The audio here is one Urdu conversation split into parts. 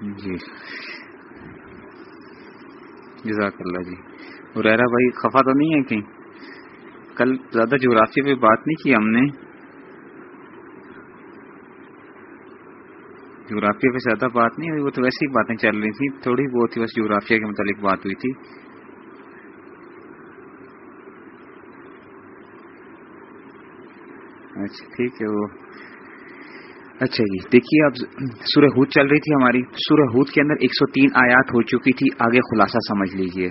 جی۔ جزاک اللہ جی۔ ریرا بھائی، خفا تو نہیں ہے کہیں؟ کل زیادہ جغرافیہ پہ بات نہیں کی ہم نے۔ جغرافیہ پہ زیادہ بات نہیں ہوئی، وہ تو ویسی باتیں چل رہی تھیں۔ تھوڑی بہت ہی بس جغرافیہ کے متعلق بات ہوئی تھی۔ اچھا ٹھیک ہے، وہ اچھا جی دیکھیے اب سورہ ہود چل رہی تھی ہماری۔ سورہ ہود کے اندر ایک سو تین آیات ہو چکی تھی، آگے خلاصہ سمجھ لیجیے۔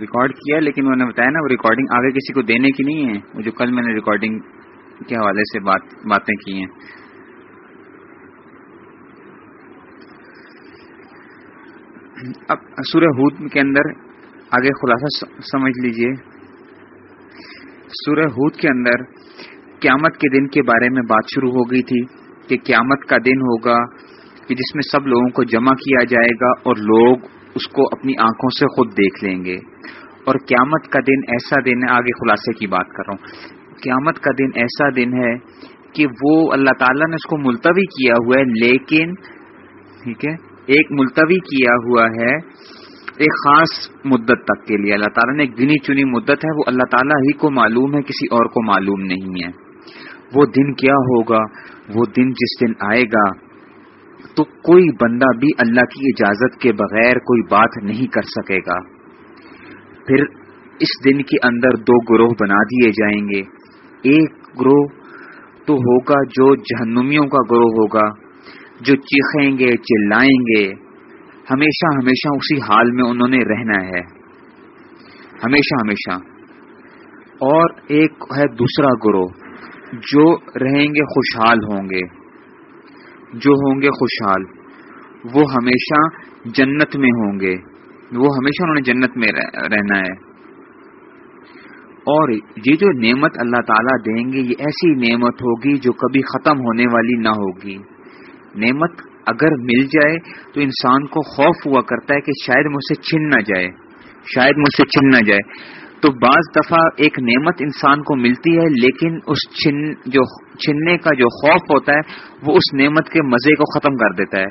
ریکارڈ کیا، لیکن میں نے بتایا نا، وہ ریکارڈنگ آگے کسی کو دینے کی نہیں ہے۔ وہ جو کل میں نے ریکارڈنگ کے حوالے سے بات، باتیں کی ہیں۔ اب سورہ ہود کے اندر آگے خلاصہ سمجھ لیجیے۔ سورہ ہود کے اندر قیامت کے دن کے بارے میں بات شروع ہو گئی تھی کہ قیامت کا دن ہوگا کہ جس میں سب لوگوں کو جمع کیا جائے گا اور لوگ اس کو اپنی آنکھوں سے خود دیکھ لیں گے۔ اور قیامت کا دن ایسا دن ہے، آگے خلاصے کی بات کر رہا ہوں۔ قیامت کا دن ایسا دن ہے کہ وہ اللہ تعالیٰ نے اس کو ملتوی کیا ہوا ہے، لیکن، ٹھیک ہے، ایک ملتوی کیا ہوا ہے ایک خاص مدت تک کے لیے۔ اللہ تعالیٰ نے ایک گنی چنی مدت ہے، وہ اللہ تعالیٰ ہی کو معلوم ہے، کسی اور کو معلوم نہیں ہے۔ وہ دن کیا ہوگا؟ وہ دن جس دن آئے گا۔ تو کوئی بندہ بھی اللہ کی اجازت کے بغیر کوئی بات نہیں کر سکے گا۔ پھر اس دن کے اندر دو گروہ بنا دیے جائیں گے۔ ایک گروہ تو ہوگا جو جہنمیوں کا گروہ ہوگا، جو چیخیں گے، چلائیں گے۔ ہمیشہ ہمیشہ اسی حال میں انہوں نے رہنا ہے۔ ہمیشہ ہمیشہ۔ اور ایک ہے دوسرا گروہ۔ جو رہیں گے خوشحال ہوں گے، جو ہوں گے خوشحال، وہ ہمیشہ جنت میں ہوں گے، وہ ہمیشہ انہوں نے جنت میں رہنا ہے۔ اور یہ جو نعمت اللہ تعالیٰ دیں گے، یہ ایسی نعمت ہوگی جو کبھی ختم ہونے والی نہ ہوگی۔ نعمت اگر مل جائے تو انسان کو خوف ہوا کرتا ہے کہ شاید مجھ سے چھن نہ جائے، شاید مجھ سے چھن نہ جائے۔ تو بعض دفعہ ایک نعمت انسان کو ملتی ہے، لیکن اس چھن جو چھننے کا جو خوف ہوتا ہے، وہ اس نعمت کے مزے کو ختم کر دیتا ہے۔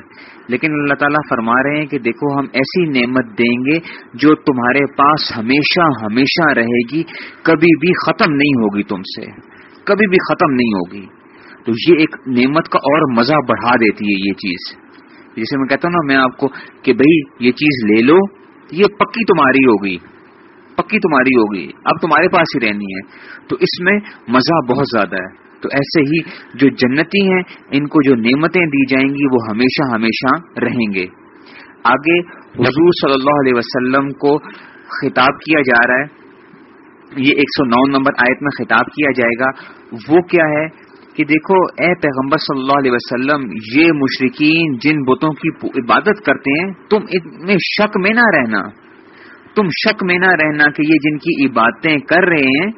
لیکن اللہ تعالیٰ فرما رہے ہیں کہ دیکھو، ہم ایسی نعمت دیں گے جو تمہارے پاس ہمیشہ ہمیشہ رہے گی، کبھی بھی ختم نہیں ہوگی تم سے۔ کبھی بھی ختم نہیں ہوگی۔ تو یہ ایک نعمت کا اور مزہ بڑھا دیتی ہے یہ چیز۔ جیسے میں کہتا ہوں نا، میں آپ کو کہ بھائی یہ چیز لے لو، یہ پکی تمہاری ہوگی۔ پکی تمہاری ہوگی۔ اب تمہارے پاس ہی رہنی ہے۔ تو اس میں مزہ بہت زیادہ ہے۔ تو ایسے ہی جو جنتی ہیں، ان کو جو نعمتیں دی جائیں گی، وہ ہمیشہ ہمیشہ رہیں گے۔ آگے حضور صلی اللہ علیہ وسلم کو خطاب کیا جا رہا ہے۔ یہ ایک سو نو نمبر آیت میں خطاب کیا جائے گا۔ وہ کیا ہے کہ دیکھو، اے پیغمبر صلی اللہ علیہ وسلم، یہ مشرقین جن بتوں کی عبادت کرتے ہیں، تم ان میں شک میں نہ رہنا۔ تم شک میں نہ رہنا کہ یہ جن کی عبادتیں کر رہے ہیں،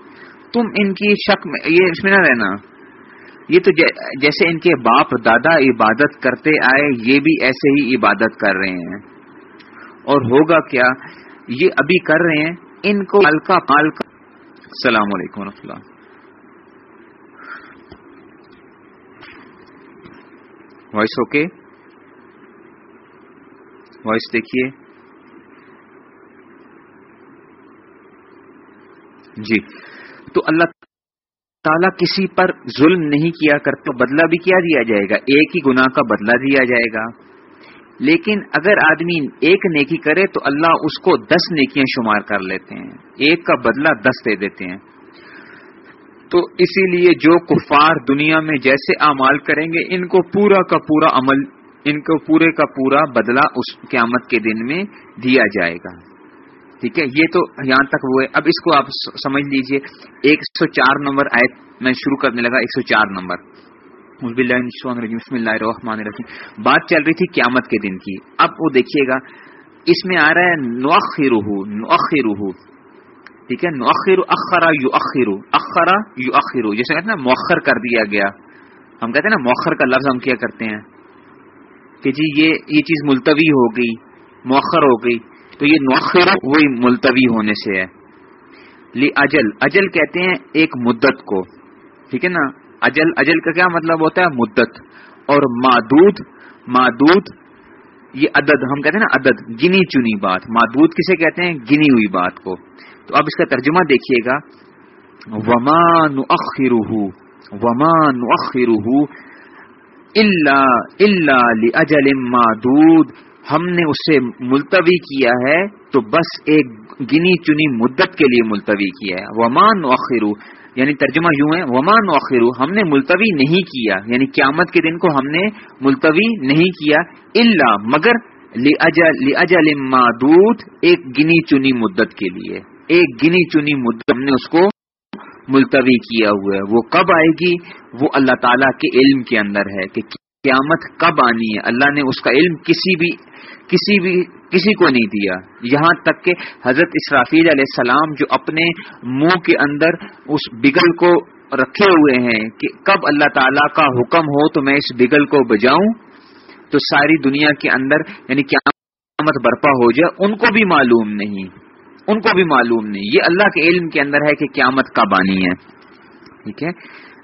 تم ان کی شک میں یہ اس میں نہ رہنا۔ یہ تو جیسے ان کے باپ دادا عبادت کرتے آئے، یہ بھی ایسے ہی عبادت کر رہے ہیں۔ اور ہوگا کیا؟ یہ ابھی کر رہے ہیں، ان کو ہلکا پالکا السلام علیکم و اللہ۔ Voice okay? وائس دیکھیے۔ جی۔ تو اللہ تعالیٰ کسی پر ظلم نہیں کیا کرتے بدلہ بھی کیا دیا جائے گا؟ ایک ہی گناہ کا بدلہ دیا جائے گا۔ لیکن اگر آدمی ایک نیکی کرے تو اللہ اس کو دس نیکیاں شمار کر لیتے ہیں۔ ایک کا بدلہ دس دے دیتے ہیں۔ تو اسی لیے جو کفار دنیا میں جیسے اعمال کریں گے، ان کو پورا کا پورا عمل، ان کو پورے کا پورا بدلہ اس قیامت کے دن میں دیا جائے گا۔ ٹھیک ہے، یہ تو یہاں تک وہ ہے۔ اب اس کو آپ سمجھ لیجیے، ایک سو چار نمبر آئے میں شروع کرنے لگا، ایک سو چار نمبر۔ بسم اللہ الرحمن الرحیم۔ بات چل رہی تھی قیامت کے دن کی۔ اب وہ دیکھیے گا، اس میں آ رہا ہے نوخر نوخر ٹھیک ہے نوخر اخرا یو اخر اخرا یو اخر جیسے کہتے ہیں مؤخر کر دیا گیا۔ ہم کہتے ہیں نا، مؤخر کا لفظ ہم کیا کرتے ہیں؟ کہ جی یہ یہ چیز ملتوی ہو گئی، مؤخر ہو گئی۔ تو یہ نوخر وہی ملتوی ہونے سے ہے۔ لی اجل اجل کہتے ہیں ایک مدت کو۔ ٹھیک ہے نا؟ اجل اجل کا کیا مطلب ہوتا ہے؟ مدت۔ اور مادود مادود، یہ عدد، ہم کہتے ہیں نا عدد، گنی چنی بات۔ مادود کسے کہتے ہیں؟ گنی ہوئی بات کو۔ تو اب اس کا ترجمہ دیکھیے گا۔ ومان اخر ومان اخر اللہ اللہ اجل مادود۔ ہم نے اسے ملتوی کیا ہے تو بس ایک گنی چنی مدت کے لیے ملتوی کیا ہے۔ ومان وخرو یعنی ترجمہ یوں ہے ومان وخرو ہم نے ملتوی نہیں کیا۔ یعنی قیامت کے دن کو ہم نے ملتوی نہیں کیا۔ اللہ مگر اجل مادود ایک گنی چنی مدت کے لیے۔ ایک گنی چنی مدت ہم نے اس کو ملتوی کیا ہوا ہے۔ وہ کب آئے گی؟ وہ اللہ تعالی کے علم کے اندر ہے کہ قیامت کب آنی ہے۔ اللہ نے اس کا علم کسی بھی کسی بھی کسی کو نہیں دیا۔ یہاں تک کہ حضرت اسرافیل علیہ السلام جو اپنے منہ کے اندر اس بگل کو رکھے ہوئے ہیں کہ کب اللہ تعالی کا حکم ہو تو میں اس بگل کو بجاؤں، تو ساری دنیا کے اندر یعنی قیامت برپا ہو جائے، ان کو بھی معلوم نہیں۔ ان کو بھی معلوم نہیں۔ یہ اللہ کے علم کے اندر ہے کہ قیامت کب آنی ہے۔ ٹھیک ہے؟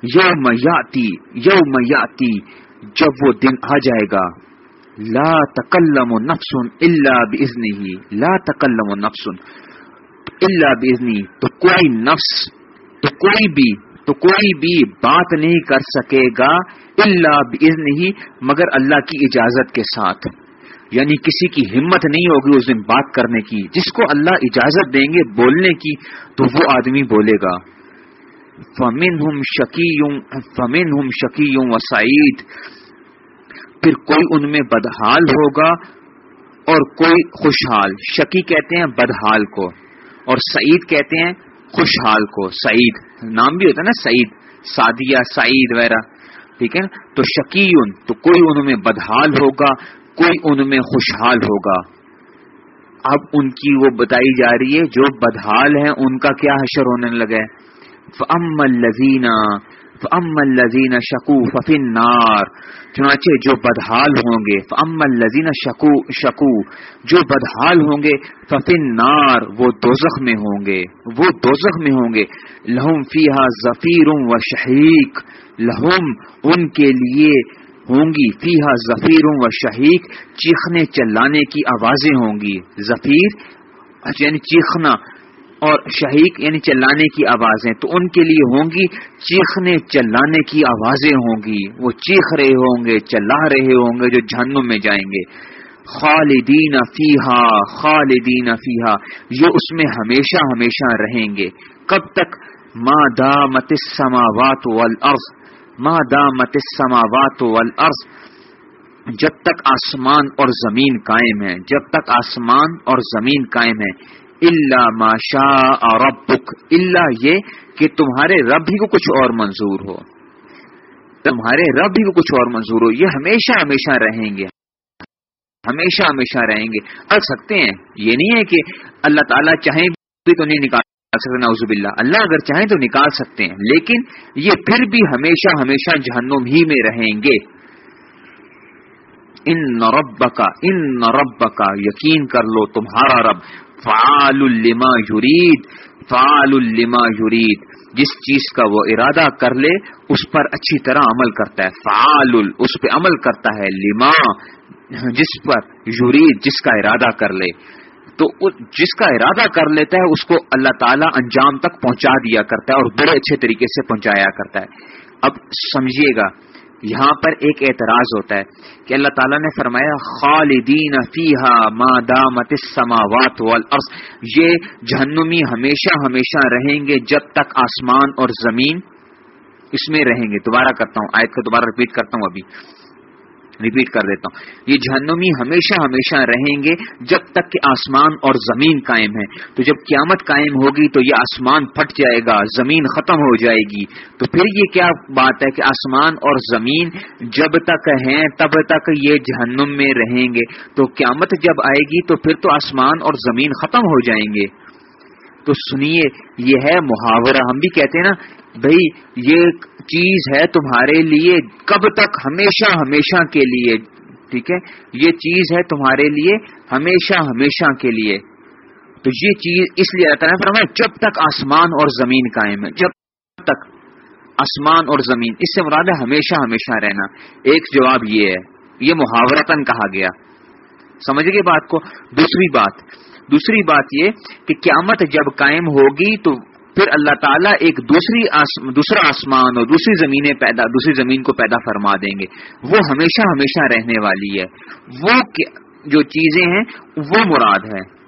یو میاتی یو میاتی جب وہ دن آ جائے گا۔ لا تکلم نفس اللہ بزنی ہی لا تکلم نفس اللہ بزنی تو کوئی نفس، تو کوئی بھی، تو کوئی بھی بات نہیں کر سکے گا اللہ بزن ہی مگر اللہ کی اجازت کے ساتھ. یعنی کسی کی ہمت نہیں ہوگی اس دن بات کرنے کی. جس کو اللہ اجازت دیں گے بولنے کی، تو وہ آدمی بولے گا. فمن ہم شکیوں فمن ہم شکیوں و سعید پھر کوئی ان میں بدحال ہوگا اور کوئی خوشحال۔ شکی کہتے ہیں بدحال کو اور سعید کہتے ہیں خوشحال کو۔ سعید، نام بھی ہوتا ہے نا سعید، سعدیہ، سعید وغیرہ، ٹھیک ہے نا؟ تو شکی ان تو کوئی ان میں بدحال ہوگا، کوئی ان میں خوشحال ہوگا۔ اب ان کی وہ بتائی جا رہی ہے، جو بدحال ہیں، ان کا کیا حشر ہونے لگے فم الزینہ ام الزین شکو ففن نار چنانچہ جو بدحال ہوں گے ام الزین شکو شکو جو بدحال ہوں گے ففن نار وہ دوزخ میں ہوں گے، وہ دوزخ میں ہوں گے لہم فیحا ظفیر و شہیق لہم ان کے لیے ہوں گی فیحا ظفیر و شہیق چیخنے چلانے کی آوازیں ہوں گی ظفیر یعنی چیخنا اور شہیق یعنی چلانے کی آوازیں تو ان کے لیے ہوں گی، چیخنے، چلانے کی آوازیں ہوں گی۔ وہ چیخ رہے ہوں گے چلا رہے ہوں گے جو جہنم میں جائیں گے۔ خالدین فیحا خالدین فیحا یہ اس میں ہمیشہ ہمیشہ رہیں گے۔ کب تک؟ ماں دامت السماوات والارض ماں دامت السماوات والارض۔ جب تک آسمان اور زمین قائم ہے جب تک آسمان اور زمین قائم ہے اللہ ماشا اور اللہ یہ کہ تمہارے رب ہی کو کچھ اور منظور ہو۔ تمہارے رب ہی کو کچھ اور منظور ہو، یہ ہمیشہ ہمیشہ رہیں گے۔ ہمیشہ ہمیشہ رہیں گے۔ کر سکتے ہیں، یہ نہیں ہے کہ اللہ تعالیٰ چاہیں بھی تو نہیں نکال سکتے نوزب اللہ اللہ اگر چاہیں تو نکال سکتے ہیں، لیکن یہ پھر بھی ہمیشہ ہمیشہ جہنم ہی میں رہیں گے۔ ان نرب کا ان نرب کا یقین کر لو تمہارا رب۔ فعال الما یرید، فعال الما یرید۔ جس چیز کا وہ ارادہ کر لے، اس پر اچھی طرح عمل کرتا ہے۔ فعال، اس پہ عمل کرتا ہے۔ لما، جس پر یرید، جس کا ارادہ کر لے۔ تو جس کا ارادہ کر لیتا ہے، اس کو اللہ تعالی انجام تک پہنچا دیا کرتا ہے اور بڑے اچھے طریقے سے پہنچایا کرتا ہے۔ اب سمجھیے گا یہاں پر ایک اعتراض ہوتا ہے کہ اللہ تعالیٰ نے فرمایا، خالدین فیحا ما دامت السماوات والارض۔ یہ جہنمی ہمیشہ ہمیشہ رہیں گے جب تک آسمان اور زمین اس میں رہیں گے۔ دوبارہ کرتا ہوں، آیت کو دوبارہ رپیٹ کرتا ہوں ابھی۔ ریپیٹ کر دیتا ہوں۔ یہ جہنمی ہمیشہ ہمیشہ رہیں گے جب تک کہ آسمان اور زمین قائم ہے تو جب قیامت قائم ہوگی تو یہ آسمان پھٹ جائے گا، زمین ختم ہو جائے گی۔ تو پھر یہ کیا بات ہے کہ آسمان اور زمین جب تک ہیں، تب تک یہ جہنم میں رہیں گے۔ تو قیامت جب آئے گی تو پھر تو آسمان اور زمین ختم ہو جائیں گے۔ تو سنیے، یہ ہے محاورہ۔ ہم بھی کہتے ہیں نا بھائی یہ چیز ہے تمہارے لیے کب تک، ہمیشہ ہمیشہ کے لیے، ٹھیک ہے؟ یہ چیز ہے تمہارے لیے ہمیشہ ہمیشہ کے لیے۔ تو یہ چیز اس لیے اللہ تعالیٰ فرمایا، جب تک آسمان اور زمین قائم ہے، جب تک آسمان اور زمین، اس سے مراد ہے ہمیشہ ہمیشہ رہنا۔ ایک جواب یہ ہے، یہ محاورتن کہا گیا۔ سمجھ گئے بات کو؟ دوسری بات۔ دوسری بات یہ کہ قیامت جب قائم ہوگی تو پھر اللہ تعالیٰ ایک دوسری دوسرا آسمان اور دوسری زمینیں پیدا، دوسری زمین کو پیدا فرما دیں گے۔ وہ ہمیشہ ہمیشہ رہنے والی ہے۔ وہ جو چیزیں ہیں، وہ مراد ہے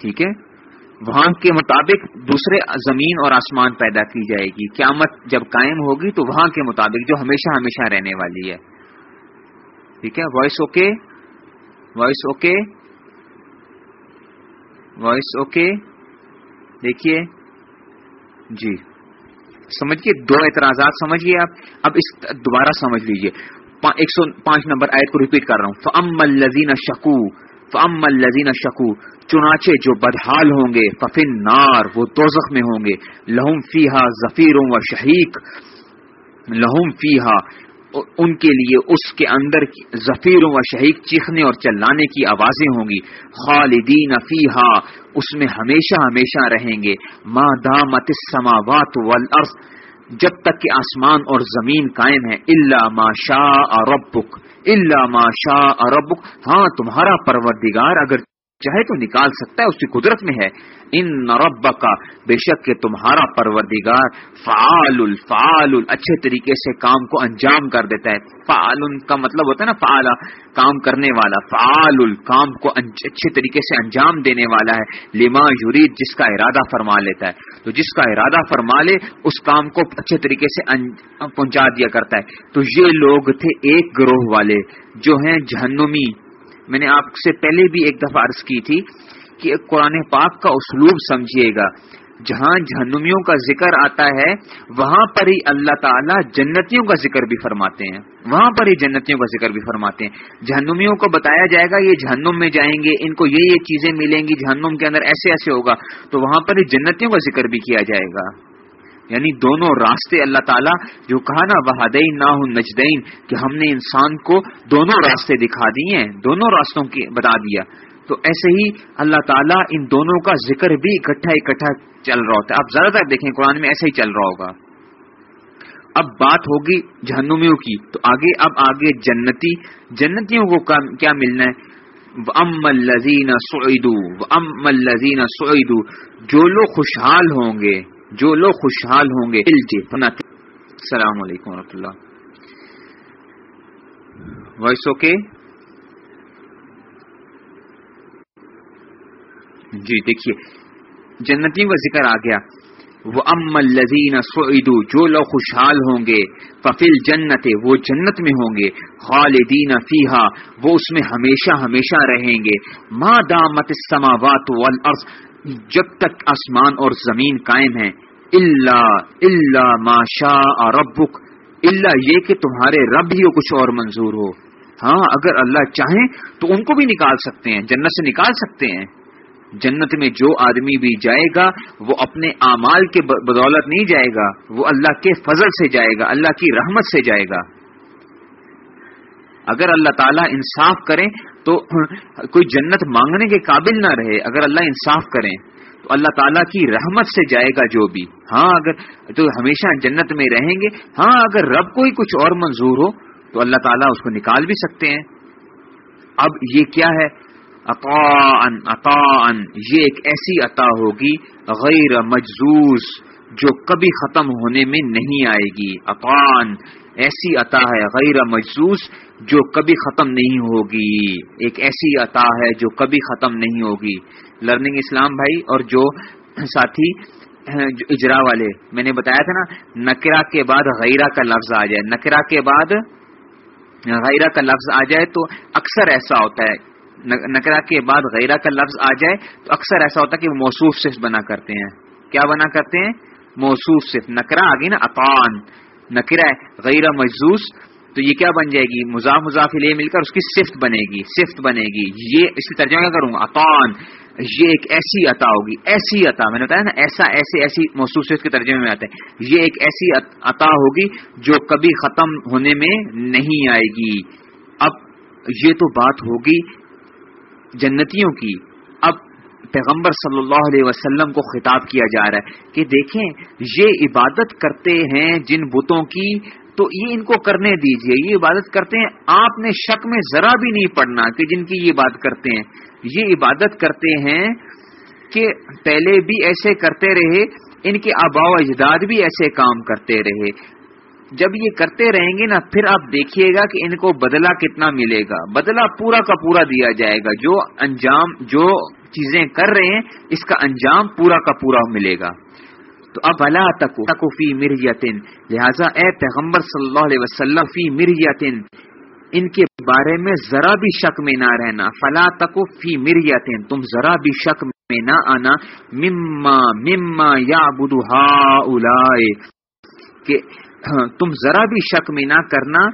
ٹھیک ہے؟ وہاں کے مطابق دوسرے زمین اور آسمان پیدا کی جائے گی۔ قیامت جب قائم ہوگی تو وہاں کے مطابق جو ہمیشہ ہمیشہ رہنے والی ہے۔ ٹھیک ہے؟ Voice okay voice okay voice okay دیکھیے۔ جی۔ سمجھیے دو اعتراضات سمجھیے آپ؟ اب اس دوبارہ سمجھ لیجیے ایک سو پانچ نمبر آیت کو ریپیٹ کر رہا ہوں۔ فم الزین شکو فم الزین شکو چنانچہ جو بدحال ہوں گے ففن نار وہ دوزخ میں ہوں گے۔ لہم فیحا ظفیر و شہیق لہم فیحا ان کے لیے اس کے اندر ظفیر و شہیق چیخنے اور چلانے کی آوازیں ہوں گی۔ خالدین فیحا اس میں ہمیشہ ہمیشہ رہیں گے۔ ماں دامت السماوات والارض، جب تک کہ آسمان اور زمین قائم ہے اللہ ما شاء ربک اللہ ما شاء ربک۔ ہاں تمہارا پروردگار اگر چاہے تو نکال سکتا ہے، اس کی قدرت میں ہے۔ ان نرب کا بے شک کہ تمہارا پروردگار فعال الفعال، اچھے طریقے سے کام کو انجام کر دیتا ہے۔ فعال کا مطلب ہوتا ہے نا فعال، کام کرنے والا۔ فعال الکام کو اچھے طریقے سے انجام دینے والا ہے۔ لما یورید جس کا ارادہ فرما لیتا ہے۔ تو جس کا ارادہ فرما لے، اس کام کو اچھے طریقے سے پہنچا دیا کرتا ہے۔ تو یہ لوگ تھے ایک گروہ والے، جو ہیں جہنمی میں نے آپ سے پہلے بھی ایک دفعہ عرض کی تھی کہ قرآن پاک کا اسلوب سمجھیے گا۔ جہاں جہنمیوں کا ذکر آتا ہے، وہاں پر ہی اللہ تعالیٰ جنتیوں کا ذکر بھی فرماتے ہیں۔ وہاں پر ہی جنتیوں کا ذکر بھی فرماتے ہیں۔ جہنمیوں کو بتایا جائے گا، یہ جہنم میں جائیں گے، ان کو یہ یہ چیزیں ملیں گی، جہنم کے اندر ایسے ایسے ہوگا۔ تو وہاں پر ہی جنتیوں کا ذکر بھی کیا جائے گا۔ یعنی دونوں راستے اللہ تعالیٰ جو کہا نا وحدین نہ نجدین کہ ہم نے انسان کو دونوں راستے دکھا دیے ہیں، دونوں راستوں کی بتا دیا۔ تو ایسے ہی اللہ تعالیٰ ان دونوں کا ذکر بھی اکٹھا اکٹھا چل رہا ہوتا ہے۔ آپ زیادہ تر دیکھیں قرآن میں ایسے ہی چل رہا ہوگا۔ اب بات ہوگی جہنمیوں کی۔ تو آگے، اب آگے جنتی، جنتیوں کو کیا ملنا ہے؟ ام الزین سعیدو ام الزین سعیدو جو لوگ خوشحال ہوں گے جو لوگ خوشحال ہوں گے السلام علیکم و اللہ۔ Voice okay? جی دیکھیے جنتیوں کا ذکر آ گیا۔ وہ ام الزین سعیدو جو لوگ خوشحال ہوں گے ففل جنت وہ جنت میں ہوں گے۔ خالدین فیحا وہ اس میں ہمیشہ ہمیشہ رہیں گے۔ ماں دامت السماوات والارض جب تک آسمان اور زمین قائم ہیں اللہ اللہ ماشا ربک اللہ یہ کہ تمہارے رب ہی کچھ اور منظور ہو۔ ہاں اگر اللہ چاہیں تو ان کو بھی نکال سکتے ہیں، جنت سے نکال سکتے ہیں۔ جنت میں جو آدمی بھی جائے گا، وہ اپنے اعمال کے بدولت نہیں جائے گا، وہ اللہ کے فضل سے جائے گا، اللہ کی رحمت سے جائے گا۔ اگر اللہ تعالیٰ انصاف کریں تو کوئی جنت مانگنے کے قابل نہ رہے، اگر اللہ انصاف کریں، تو اللہ تعالیٰ کی رحمت سے جائے گا جو بھی۔ ہاں اگر تو ہمیشہ جنت میں رہیں گے۔ ہاں اگر رب کو ہی کچھ اور منظور ہو، تو اللہ تعالیٰ اس کو نکال بھی سکتے ہیں۔ اب یہ کیا ہے؟ عطا یہ ایک ایسی عطا ہوگی غیر مجزوز جو کبھی ختم ہونے میں نہیں آئے گی۔ اقان ایسی عطا ہے غیر مجزوز جو کبھی ختم نہیں ہوگی۔ ایک ایسی عطا ہے جو کبھی ختم نہیں ہوگی۔ لرننگ اسلام بھائی اور جو ساتھی جو اجرا والے، میں نے بتایا تھا نا نکرا کے بعد غیرہ کا لفظ آ جائے۔ نکرا کے بعد غیرہ کا لفظ آ جائے تو اکثر ایسا ہوتا ہے۔ نکرا کے بعد غیرہ کا لفظ آ جائے تو اکثر ایسا ہوتا ہے کہ وہ موصوف صرف بنا کرتے ہیں۔ کیا بنا کرتے ہیں؟ موصوف صرف۔ نکرا آ نا اطان نکرا ہے غیر مجزوس، تو یہ کیا بن جائے گی؟ مضاف مضاف لے مل کر اس کی صفت بنے گی، صفت بنے گی۔ یہ اس کی ترجمہ کروں گا اطان یہ ایک ایسی عطا ہوگی، ایسی عطا۔ میں نے بتایا نا، ایسا، ایسے، ایسی محسوس کے ترجمے میں آتا ہے یہ ایک ایسی عطا ہوگی جو کبھی ختم ہونے میں نہیں آئے گی۔ اب یہ تو بات ہوگی جنتیوں کی۔ پیغمبر صلی اللہ علیہ وسلم کو خطاب کیا جا رہا ہے کہ دیکھیں، یہ عبادت کرتے ہیں جن بتوں کی، تو یہ ان کو کرنے دیجیے۔ یہ عبادت کرتے ہیں، آپ نے شک میں ذرا بھی نہیں پڑنا کہ جن کی یہ بات کرتے ہیں۔ یہ عبادت کرتے ہیں کہ پہلے بھی ایسے کرتے رہے، ان کے آبا و اجداد بھی ایسے کام کرتے رہے۔ جب یہ کرتے رہیں گے نا، پھر آپ دیکھیے گا کہ ان کو بدلہ کتنا ملے گا۔ بدلہ پورا کا پورا دیا جائے گا۔ جو انجام، جو چیزیں کر رہے ہیں، اس کا انجام پورا کا پورا ملے گا۔ تو اب اللہ تک فی مر یتن لہٰذا اے پیغمبر صلی اللہ علیہ وسلم، فی مریتن ان کے بارے میں ذرا بھی شک میں نہ رہنا۔ فلا تک فی مریتن تم ذرا بھی شک میں نہ آنا۔ مما مما یا بدھا کہ تم ذرا بھی شک میں نہ کرنا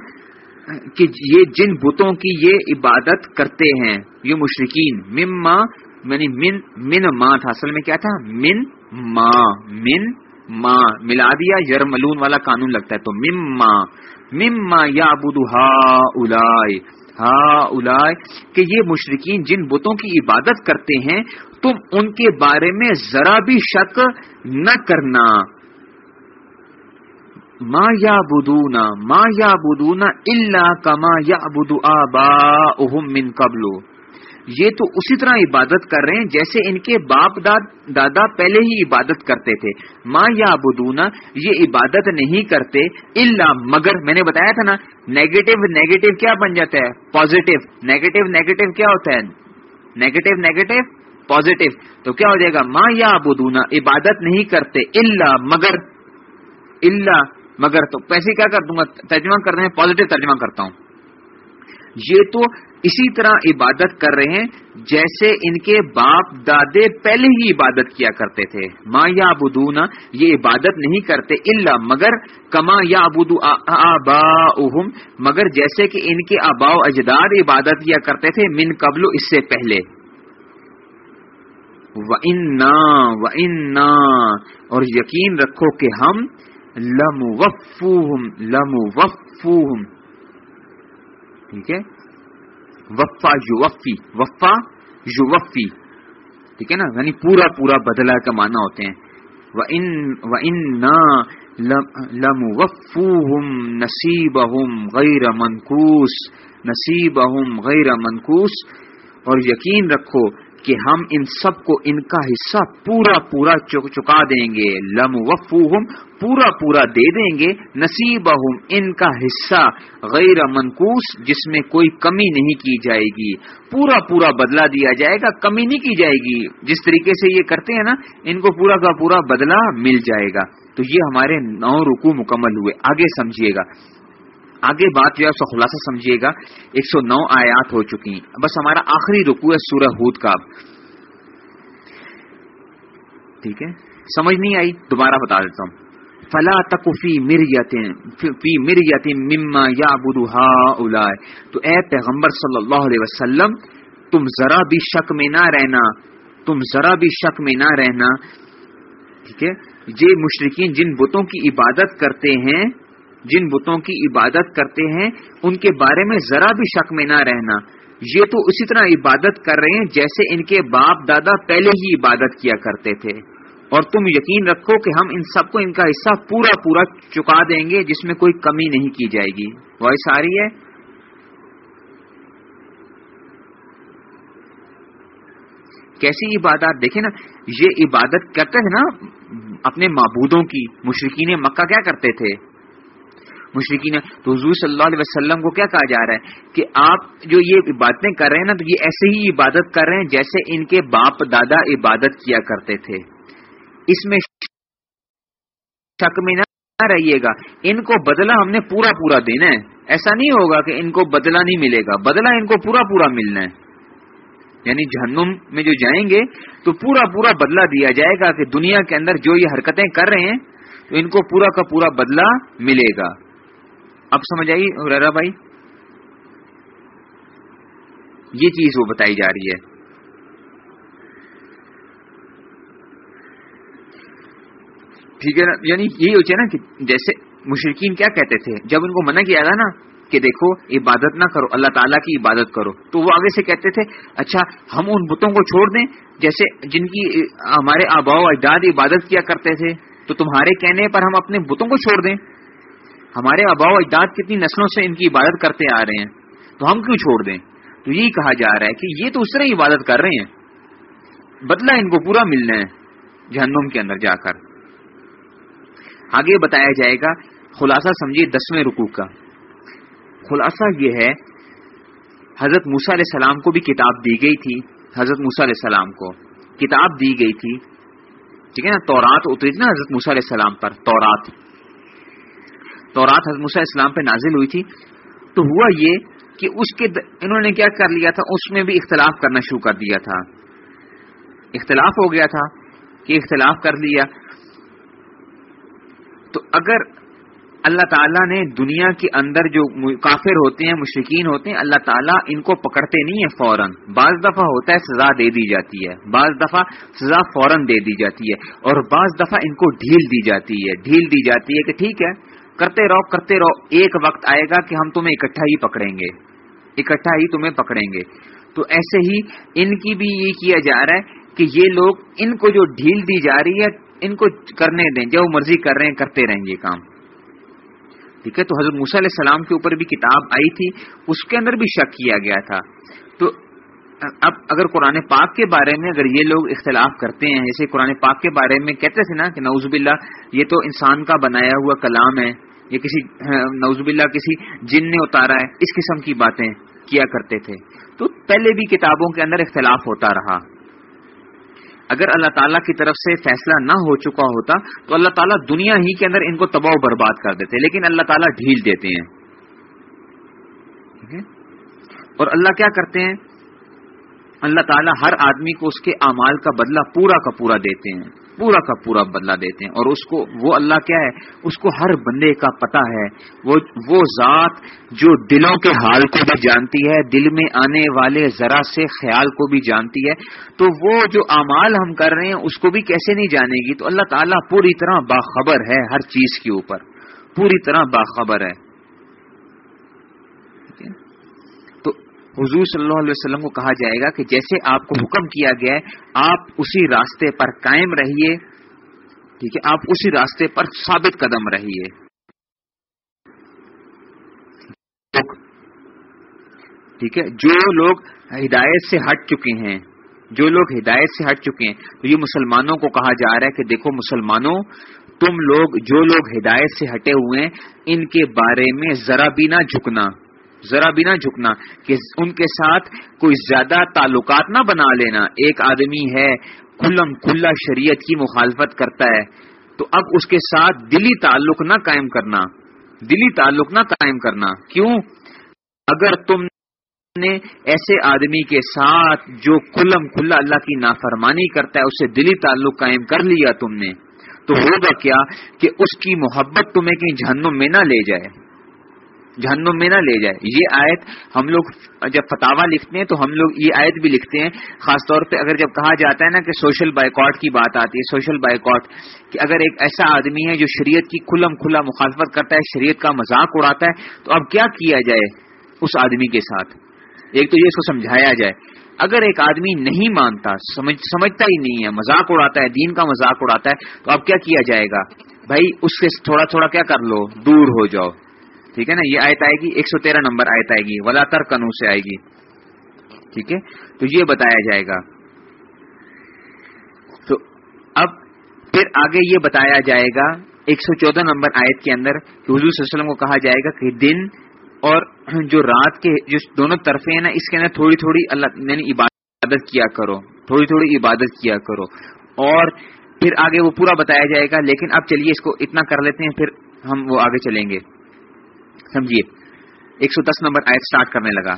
کہ یہ جن بتوں کی یہ عبادت کرتے ہیں، یہ مشرقین مما یعنی من من ماں تھا، اصل میں کیا تھا؟ من ماں من ماں ملا دیا، یرملون والا قانون لگتا ہے، تو مما مما یا بدو ہا الا ہا کہ یہ مشرقین جن بتوں کی عبادت کرتے ہیں، تم ان کے بارے میں ذرا بھی شک نہ کرنا۔ ما یا بدونا ما یا بدونا اللہ کما یا بدو آبا من قبل یہ تو اسی طرح عبادت کر رہے ہیں جیسے ان کے باپ دادا پہلے ہی عبادت کرتے تھے۔ ماں یا بدونا یہ عبادت نہیں کرتے اللہ مگر میں نے بتایا تھا نا نیگیٹو نیگیٹو کیا بن جاتا ہے؟ پازیٹو نیگیٹو نیگیٹو کیا ہوتا ہے؟ نیگیٹو نیگیٹو پازیٹو تو کیا ہو جائے گا؟ ماں یا بدونا عبادت نہیں کرتے اللہ مگر اللہ مگر۔ تو پیسے کیا کر دوں گا؟ ترجمہ کر رہے ہیں پازیٹو ترجمہ کرتا ہوں۔ یہ تو اسی طرح عبادت کر رہے ہیں، جیسے ان کے باپ دادے پہلے ہی عبادت کیا کرتے تھے۔ ماں یا ابودونا یہ عبادت نہیں کرتے اللہ مگر، کما یا ابود آبا مگر جیسے کہ ان کے آبا اجداد عبادت کیا کرتے تھے من قبل اس سے پہلے۔ و ان اور یقین رکھو کہ ہم لم وفوہم لم وفوہم ٹھیک ہے؟ وفا یو وفی وفا یو وفی ٹھیک ہے نا؟ یعنی پورا پورا بدلا کا معنی ہوتے ہیں۔ و ان لم وفوہم نصیبہم غیر منکوس نصیبہم غیر منکوس اور یقین رکھو کہ ہم ان سب کو ان کا حصہ پورا پورا چکا دیں گے۔ لم وفوہم پورا پورا دے دیں گے۔ نصیب ان کا حصہ غیر منقوس جس میں کوئی کمی نہیں کی جائے گی۔ پورا پورا بدلہ دیا جائے گا، کمی نہیں کی جائے گی۔ جس طریقے سے یہ کرتے ہیں نا، ان کو پورا کا پورا بدلہ مل جائے گا۔ تو یہ ہمارے نو رکو مکمل ہوئے۔ آگے سمجھیے گا۔ آگے بات جو ہے اس کا خلاصہ سمجھیے گا، ایک سو نو آیات ہو چکی ہیں۔ بس ہمارا آخری رکو ہے سورہ ہود کا ٹھیک ہے؟ سمجھ نہیں آئی؟ دوبارہ بتا دیتا ہوں۔ فلا تکفی مر فی مما یا بدھا تو اے پیغمبر صلی اللہ علیہ وسلم، تم ذرا بھی شک میں نہ رہنا، تم ذرا بھی شک میں نہ رہنا۔ ٹھیک ہے؟ یہ مشرقین جن بتوں کی عبادت کرتے ہیں جن بتوں کی عبادت کرتے ہیں، ان کے بارے میں ذرا بھی شک میں نہ رہنا۔ یہ تو اسی طرح عبادت کر رہے ہیں جیسے ان کے باپ دادا پہلے ہی عبادت کیا کرتے تھے۔ اور تم یقین رکھو کہ ہم ان سب کو ان کا حصہ پورا پورا چکا دیں گے، جس میں کوئی کمی نہیں کی جائے گی۔ وائس آ رہی ہے؟ کیسی عبادت دیکھیں نا، یہ عبادت کرتے تھے نا اپنے معبودوں کی مشرقین مکہ کیا کرتے تھے؟ مشرقین تو حضور صلی اللہ علیہ وسلم کو کیا کہا جا رہا ہے؟ کہ آپ جو یہ عبادتیں کر رہے ہیں نا، تو یہ ایسے ہی عبادت کر رہے ہیں جیسے ان کے باپ دادا عبادت کیا کرتے تھے۔ اس میں شک میں نہ رہیے گا۔ ان کو بدلہ ہم نے پورا پورا دینا ہے۔ ایسا نہیں ہوگا کہ ان کو بدلہ نہیں ملے گا۔ بدلہ ان کو پورا پورا ملنا ہے۔ یعنی جہنم میں جو جائیں گے، تو پورا پورا بدلہ دیا جائے گا کہ دنیا کے اندر جو یہ حرکتیں کر رہے ہیں، تو ان کو پورا کا پورا بدلہ ملے گا۔ اب سمجھ آئی ریرا بھائی؟ یہ چیز وہ بتائی جا رہی ہے۔ ٹھیک ہے نا؟ یعنی یہی ہوتا ہے نا کہ جیسے مشرقین کیا کہتے تھے؟ جب ان کو منع کیا تھا نا کہ دیکھو عبادت نہ کرو، اللہ تعالیٰ کی عبادت کرو، تو وہ آگے سے کہتے تھے اچھا ہم ان بتوں کو چھوڑ دیں، جیسے جن کی ہمارے آبا و اجداد عبادت کیا کرتے تھے، تو تمہارے کہنے پر ہم اپنے بتوں کو چھوڑ دیں۔ ہمارے آبا و اجداد کتنی نسلوں سے ان کی عبادت کرتے آ رہے ہیں، تو ہم کیوں چھوڑ دیں؟ تو یہی کہا جا رہا ہے کہ یہ تو اس طرح عبادت کر رہے ہیں۔ بدلہ ان کو پورا ملنا ہے جہنم کے اندر جا کر۔ آگے بتایا جائے گا خلاصہ سمجھیے دسویں رکوع کا۔ خلاصہ یہ ہے، حضرت موسا علیہ السلام کو بھی کتاب دی گئی تھی، حضرت موسا علیہ السلام کو۔ کتاب دی گئی تھی۔ ٹھیک ہے نا؟ تورات اتری تھی نا حضرت موسا علیہ السلام پر، تورات۔ تورات حضرت موسیٰ اسلام پہ نازل ہوئی تھی، تو ہوا یہ کہ اس کے انہوں نے کیا کر لیا تھا؟ اس میں بھی اختلاف کرنا شروع کر دیا تھا۔ اختلاف ہو گیا تھا کہ اختلاف کر لیا۔ تو اگر اللہ تعالیٰ نے دنیا کے اندر جو کافر ہوتے ہیں مشرقین ہوتے ہیں، اللہ تعالیٰ ان کو پکڑتے نہیں ہیں فوراً۔ بعض دفعہ ہوتا ہے سزا دے دی جاتی ہے۔ بعض دفعہ سزا فوراً دے دی جاتی ہے۔ اور بعض دفعہ ان کو ڈھیل دی جاتی ہے۔ ڈھیل دی جاتی ہے کہ ٹھیک ہے کرتے رہو کرتے رہو، ایک وقت آئے گا کہ ہم تمہیں اکٹھا ہی پکڑیں گے۔ اکٹھا ہی تمہیں پکڑیں گے۔ تو ایسے ہی ان کی بھی یہ کیا جا رہا ہے کہ یہ لوگ ان کو جو ڈھیل دی جا رہی ہے، ان کو کرنے دیں، جو مرضی کر رہے ہیں، کرتے رہیں گے کام۔ ٹھیک ہے، تو حضرت موسیٰ علیہ السلام کے اوپر بھی کتاب آئی تھی، اس کے اندر بھی شک کیا گیا تھا۔ تو اب اگر قرآن پاک کے بارے میں اگر یہ لوگ اختلاف کرتے ہیں، جیسے قرآن پاک کے بارے میں کہتے تھے نا کہ نوز باللہ، یہ تو انسان کا بنایا ہوا کلام ہے، یہ کسی نوز باللہ کسی جن نے اتارا ہے، اس قسم کی باتیں کیا کرتے تھے۔ تو پہلے بھی کتابوں کے اندر اختلاف ہوتا رہا۔ اگر اللہ تعالیٰ کی طرف سے فیصلہ نہ ہو چکا ہوتا، تو اللہ تعالیٰ دنیا ہی کے اندر ان کو تباہ و برباد کر دیتے، لیکن اللہ تعالیٰ ڈھیل دیتے ہیں۔ اور اللہ کیا کرتے ہیں؟ اللہ تعالیٰ ہر آدمی کو اس کے اعمال کا بدلہ پورا کا پورا دیتے ہیں، پورا کا پورا بدلہ دیتے ہیں، اور اس کو، وہ اللہ کیا ہے، اس کو ہر بندے کا پتا ہے، وہ وہ ذات جو دلوں کے حال کو بھی جانتی ہے، دل میں آنے والے ذرا سے خیال کو بھی جانتی ہے، تو وہ جو اعمال ہم کر رہے ہیں، اس کو بھی کیسے نہیں جانے گی؟ تو اللہ تعالیٰ پوری طرح باخبر ہے ہر چیز کے اوپر، پوری طرح باخبر ہے۔ حضور صلی اللہ علیہ وسلم کو کہا جائے گا کہ جیسے آپ کو حکم کیا گیا ہے، آپ اسی راستے پر قائم رہیے، ٹھیک ہے، آپ اسی راستے پر ثابت قدم رہیے۔ ٹھیک ہے، جو لوگ ہدایت سے ہٹ چکے ہیں، جو لوگ ہدایت سے ہٹ چکے ہیں، تو یہ مسلمانوں کو کہا جا رہا ہے کہ دیکھو مسلمانوں، تم لوگ جو لوگ ہدایت سے ہٹے ہوئے ہیں، ان کے بارے میں ذرا بھی نہ جھکنا۔ ذرا بھی نہ جھکنا کہ ان کے ساتھ کوئی زیادہ تعلقات نہ بنا لینا۔ ایک آدمی ہے، کھلم کھلا شریعت کی مخالفت کرتا ہے۔ تو اب اس کے ساتھ دلی تعلق نہ قائم کرنا۔ دلی تعلق نہ قائم کرنا۔ کیوں؟ اگر تم نے ایسے آدمی کے ساتھ جو کھلم کھلا اللہ کی نافرمانی کرتا ہے، اسے دلی تعلق قائم کر لیا تم نے، تو ہوگا کیا کہ اس کی محبت تمہیں کہیں جہنم میں نہ لے جائے؟ جہنم میں نہ لے جائے۔ یہ آیت ہم لوگ جب فتوا لکھتے ہیں تو ہم لوگ یہ آیت بھی لکھتے ہیں۔ خاص طور پہ اگر جب کہا جاتا ہے نا کہ سوشل بائیکاٹ کی بات آتی ہے، سوشل بائیکاٹ کہ اگر ایک ایسا آدمی ہے جو شریعت کی کھلم کھلا مخالفت کرتا ہے، شریعت کا مذاق اڑاتا ہے، تو اب کیا کیا جائے اس آدمی کے ساتھ؟ ایک تو یہ اس کو سمجھایا جائے۔ اگر ایک آدمی نہیں مانتا، سمجھ، سمجھتا ہی نہیں ہے، مذاق اڑاتا ہے، دین کا مذاق اڑاتا ہے، تو اب کیا کیا جائے گا؟ بھائی اس سے تھوڑا تھوڑا کیا کر لو، دور ہو جاؤ۔ ٹھیک ہے نا؟ یہ آیت آئے گی، ایک سو تیرہ نمبر آیت آئے گی۔ ولا تر کنو سے آئے گی۔ ٹھیک ہے؟ تو یہ بتایا جائے گا۔ تو اب پھر آگے یہ بتایا جائے گا، ایک سو چودہ نمبر آیت کے اندر کہ حضور صلی اللہ علیہ وسلم کو کہا جائے گا کہ دن اور جو رات کے جو دونوں طرفے ہیں نا، اس کے اندر تھوڑی تھوڑی اللہ یعنی عبادت کیا کرو، تھوڑی تھوڑی عبادت کیا کرو۔ اور پھر آگے وہ پورا بتایا جائے گا، لیکن اب چلیے اس کو اتنا کر لیتے ہیں، پھر ہم وہ آگے چلیں گے۔ سمجھیے۔ ایک سو دس نمبر آیت سٹارٹ کرنے لگا۔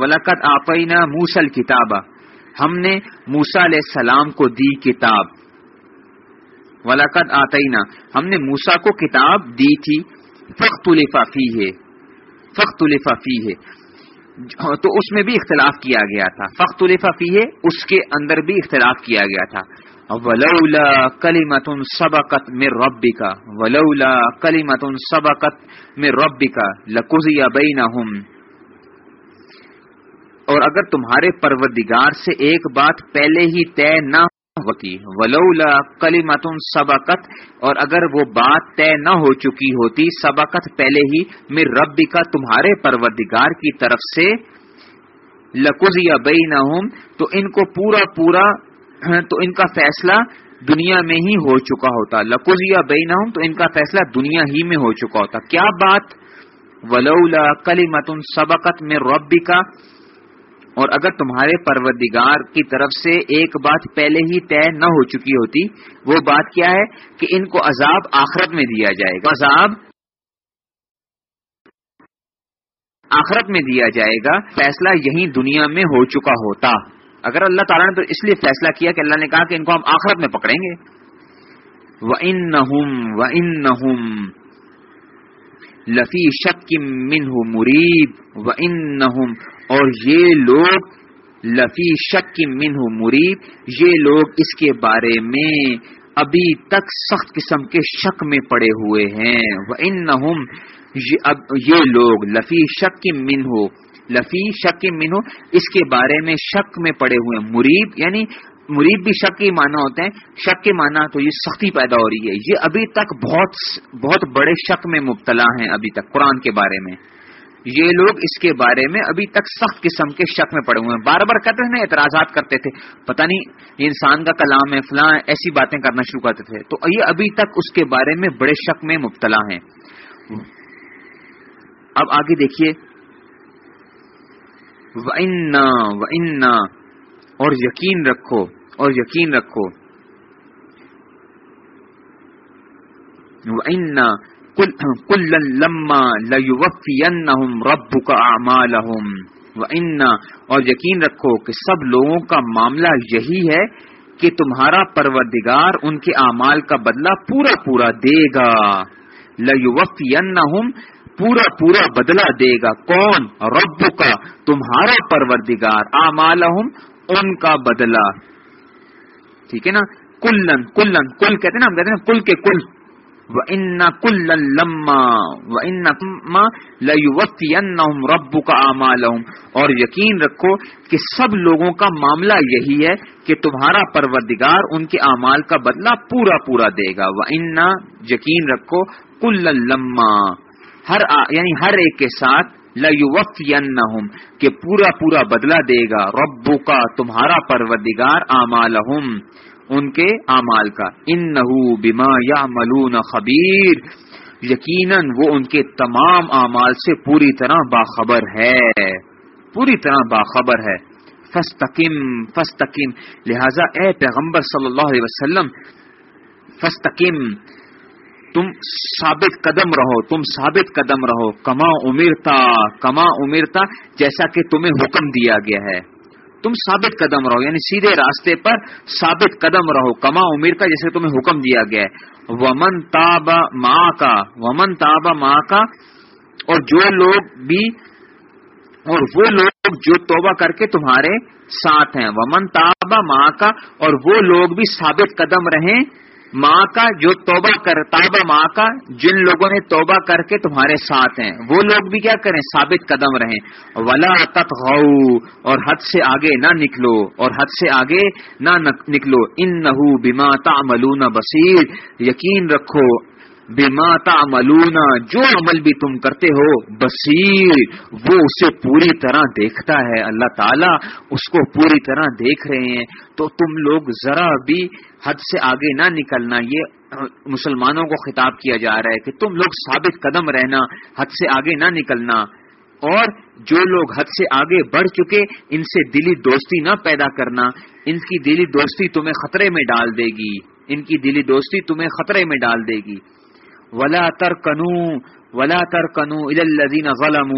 ولقد آپینا موسل کتاب ہم نے موسا علیہ السلام کو دی کتاب۔ ولاقد آتینا ہم نے موسا کو کتاب دی تھی۔ فخت الفافی ہے فخت الفافی ہے ہاں، تو اس میں بھی اختلاف کیا گیا تھا۔ فخت الفی اس کے اندر بھی اختلاف کیا گیا تھا۔ ولولا کلی متن سبقت میں ربی کا ولولا کلی متن سبقت میں ربی کا لکوزیا بین اور اگر تمہارے پروردگار سے ایک بات پہلے ہی طے نہ ہوتی ولولا کلی متن سبقت، اور اگر وہ بات طے نہ ہو چکی ہوتی، سبقت پہلے ہی میں ربی کا تمہارے پروردگار کی طرف سے لکوزیا بین تو ان کو پورا پورا، تو ان کا فیصلہ دنیا میں ہی ہو چکا ہوتا۔ لکوزیا بین تو ان کا فیصلہ دنیا ہی میں ہو چکا ہوتا۔ کیا بات؟ ولولا کلی متن سبقت میں ربی کا اور اگر تمہارے پروردگار کی طرف سے ایک بات پہلے ہی طے نہ ہو چکی ہوتی، وہ بات کیا ہے؟ کہ ان کو عذاب آخرت میں دیا جائے گا۔ عذاب آخرت میں دیا جائے گا۔ فیصلہ یہی دنیا میں ہو چکا ہوتا۔ اگر اللہ تعالیٰ نے تو اس لیے فیصلہ کیا کہ اللہ نے کہا کہ ان کو ہم آخرت میں پکڑیں گے۔ و ان و لفی شک من و ان اور یہ لوگ لفی شک من مریب یہ لوگ اس کے بارے میں ابھی تک سخت قسم کے شک میں پڑے ہوئے ہیں۔ وہ ان یہ لوگ لفی شک من ہو لفی شک منو اس کے بارے میں شک میں پڑے ہوئے مریب یعنی مریب بھی شک کے معنی ہوتے ہیں۔ شک کے معنی تو یہ سختی پیدا ہو رہی ہے۔ یہ ابھی تک بہت بہت بڑے شک میں مبتلا ہیں ابھی تک قرآن کے بارے میں۔ یہ لوگ اس کے بارے میں ابھی تک سخت قسم کے شک میں پڑے ہوئے ہیں۔ بار بار کہتے تھے اعتراضات کرتے تھے۔ پتہ نہیں، یہ انسان کا کلام ہے، فلاں ایسی باتیں کرنا شروع کرتے تھے۔ تو یہ ابھی تک اس کے بارے میں بڑے شک میں مبتلا ہیں۔ اب آگے دیکھیے۔ اور یقین رکھو، اور یقین رکھو۔ کل لما رب کا اور یقین رکھو کہ سب لوگوں کا معاملہ یہی ہے کہ تمہارا پروردگار ان کے اعمال کا بدلہ پورا پورا دے گا. لم پورا پورا بدلہ دے گا. کون؟ رب کا تمہارا پروردگار. آمالہم ان کا بدلہ. ٹھیک ہے نا؟ کلن کلن کل کہتے نا ہم کہتے ہیں کل کے کل. و ان کل لما و ان رب کا اور یقین رکھو کہ سب لوگوں کا معاملہ یہی ہے کہ تمہارا پروردگار ان کے اعمال کا بدلہ پورا پورا دے گا۔ وہ ان یقین رکھو کل لما ہر آ, یعنی ہر ایک کے ساتھ کہ پورا پورا بدلہ دے گا۔ ربو کا تمہارا پروردگار امال ان کے امال کا۔ ان نہ یا ملون خبیر۔ یقیناً وہ ان کے تمام اعمال سے پوری طرح باخبر ہے۔ پوری طرح باخبر ہے۔ فستقم فستقم لہذا اے پیغمبر صلی اللہ علیہ وسلم فستقم تم ثابت قدم رہو، تم ثابت قدم رہو۔ کما امرتا کما امرتا، جیسا کہ تمہیں حکم دیا گیا ہے۔ تم ثابت قدم رہو یعنی سیدھے راستے پر ثابت قدم رہو، کما امیر کا جیسے تمہیں حکم دیا گیا ہے۔ ومن تاب ماں کا ومن تاب ماں کا اور جو لوگ بھی، اور وہ لوگ جو توبہ کر کے تمہارے ساتھ ہیں۔ ومن تابا ماں کا اور وہ لوگ بھی ثابت قدم رہیں ماں کا جو توبہ کر تابہ ماں کا، جن لوگوں نے توبہ کر کے تمہارے ساتھ ہیں، وہ لوگ بھی کیا کریں، ثابت قدم رہیں۔ ولا تت اور حد سے آگے نہ نکلو، اور حد سے آگے نہ نکلو۔ ان نہ بیما تعملون بصیر یقین رکھو بیما تعملون، جو عمل بھی تم کرتے ہو بصیر۔ وہ اسے پوری طرح دیکھتا ہے۔ اللہ تعالیٰ اس کو پوری طرح دیکھ رہے ہیں۔ تو تم لوگ ذرا بھی حد سے آگے نہ نکلنا، یہ مسلمانوں کو خطاب کیا جا رہا ہے کہ تم لوگ ثابت قدم رہنا، حد سے آگے نہ نکلنا۔ اور جو لوگ حد سے آگے بڑھ چکے، ان سے دلی دوستی نہ پیدا کرنا۔ ان کی دلی دوستی تمہیں خطرے میں ڈال دے گی۔ ان کی دلی دوستی تمہیں خطرے میں ڈال دے گی۔ ولا تر کنو ولا تر کنو الدین غلام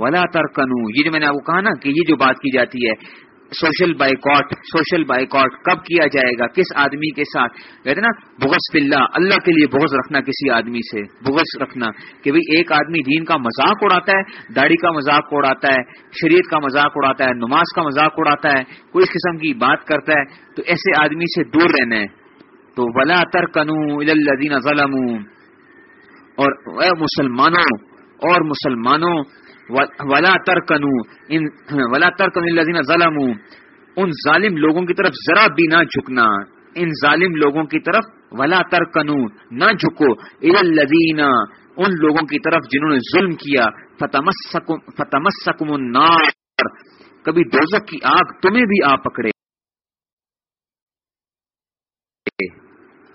ولا تر کنو یہ جو میں نے آپ کو کہا نا کہ یہ جو بات کی جاتی ہے سوشل بائیکاٹ سوشل بائیکاٹ کب کیا جائے گا؟ کس آدمی کے ساتھ؟ کہتے نا، بغض فلّہ اللہ کے لیے بغض رکھنا کسی آدمی سے، بغض رکھنا کہ بھئی ایک آدمی دین کا مذاق اڑاتا ہے، داڑھی کا مذاق اڑاتا ہے، شریعت کا مذاق اڑاتا ہے، نماز کا مذاق اڑاتا ہے، کوئی اس قسم کی بات کرتا ہے، تو ایسے آدمی سے دور رہنا ہے۔ تو ولا تر کنو الدین ظلم اور اے مسلمانوں، اور مسلمانوں ولا تر کنو ولا تر کنو الدین ظلم ان ظالم لوگوں کی طرف ذرا بھی نہ جھکنا۔ ان ظالم لوگوں کی طرف ولا تر کنو نہ جھکو۔ الدین ان لوگوں کی طرف جنہوں نے ظلم کیا۔ فتمس سکم النار۔ کبھی دوزک کی آگ تمہیں بھی آ پکڑے۔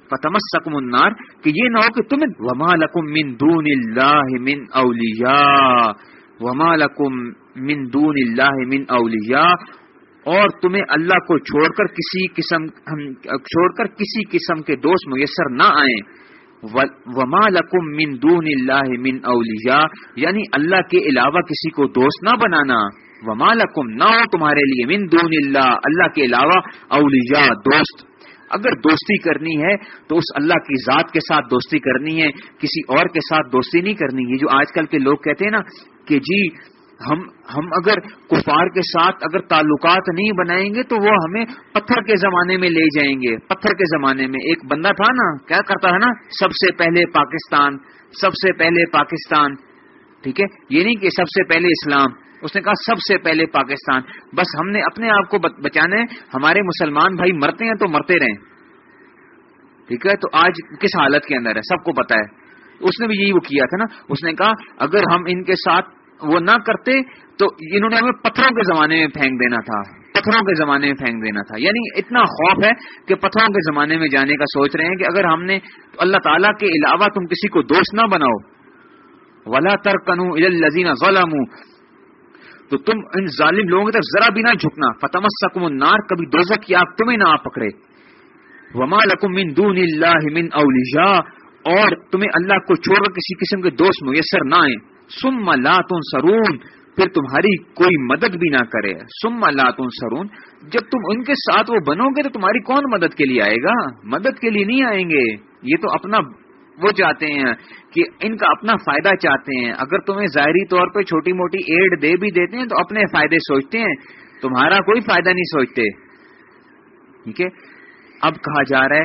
فتمس سکم النار کہ یہ نہ ہو کہ تمہیں وما لکم من دون اللہ من اولیاء وما لکم من دون اللہ من اولیاء اور تمہیں اللہ کو چھوڑ کر کسی قسم چھوڑ کر کسی قسم کے دوست میسر نہ آئیں۔ وما لکم من دون اللہ من اولیاء یعنی اللہ کے علاوہ کسی کو دوست نہ بنانا۔ وما لکم نہ ہو تمہارے لیے من دون اللہ اللہ کے علاوہ اولیاء دوست۔ اگر دوستی کرنی ہے تو اس اللہ کی ذات کے ساتھ دوستی کرنی ہے، کسی اور کے ساتھ دوستی نہیں کرنی۔ ہے جو آج کل کے لوگ کہتے ہیں نا کہ جی ہم ہم اگر کفار کے ساتھ اگر تعلقات نہیں بنائیں گے تو وہ ہمیں پتھر کے زمانے میں لے جائیں گے۔ پتھر کے زمانے میں ایک بندہ تھا نا، کیا کرتا ہے نا؟ سب سے پہلے پاکستان، سب سے پہلے پاکستان، ٹھیک ہے؟ یہ نہیں کہ سب سے پہلے اسلام، اس نے کہا سب سے پہلے پاکستان۔ بس ہم نے اپنے آپ کو بچانا ہے، ہمارے مسلمان بھائی مرتے ہیں تو مرتے رہیں۔ ٹھیک ہے؟ تو آج کس حالت کے اندر ہے؟ سب کو پتا ہے۔ اس نے بھی یہی وہ کیا تھا نا، اس نے کہا اگر ہم ان کے ساتھ وہ نہ کرتے تو انہوں نے ہمیں پتھروں کے زمانے میں پھینک دینا تھا، پتھروں کے زمانے میں پھینک دینا تھا۔ یعنی اتنا خوف ہے کہ پتھروں کے زمانے میں جانے کا سوچ رہے ہیں کہ اگر ہم نے اللہ تعالیٰ کے علاوہ تم کسی کو دوست نہ بناؤ۔ ولا تر کنو الزین ظلم تو تم ان ظالم لوگوں کی طرف ذرا بھی نہ جھکنا۔ فتمس سکم النار، کبھی دوزک کی آگ تمہیں نہ آ پکڑے۔ وما لکم من دون اللہ من اولیاء اور تمہیں اللہ کو چھوڑ کر کسی قسم کے دوست میسر نہ آئے سم لا سرون پھر تمہاری کوئی مدد بھی نہ کرے۔ سم لا سرون جب تم ان کے ساتھ وہ بنو گے تو تمہاری کون مدد کے لیے آئے گا؟ مدد کے لیے نہیں آئیں گے۔ یہ تو اپنا وہ چاہتے ہیں کہ ان کا اپنا فائدہ چاہتے ہیں۔ اگر تمہیں ظاہری طور پہ چھوٹی موٹی ایڈ دے بھی دیتے ہیں تو اپنے فائدے سوچتے ہیں۔ تمہارا کوئی فائدہ نہیں سوچتے۔ ٹھیک ہے؟ اب کہا جا رہا ہے،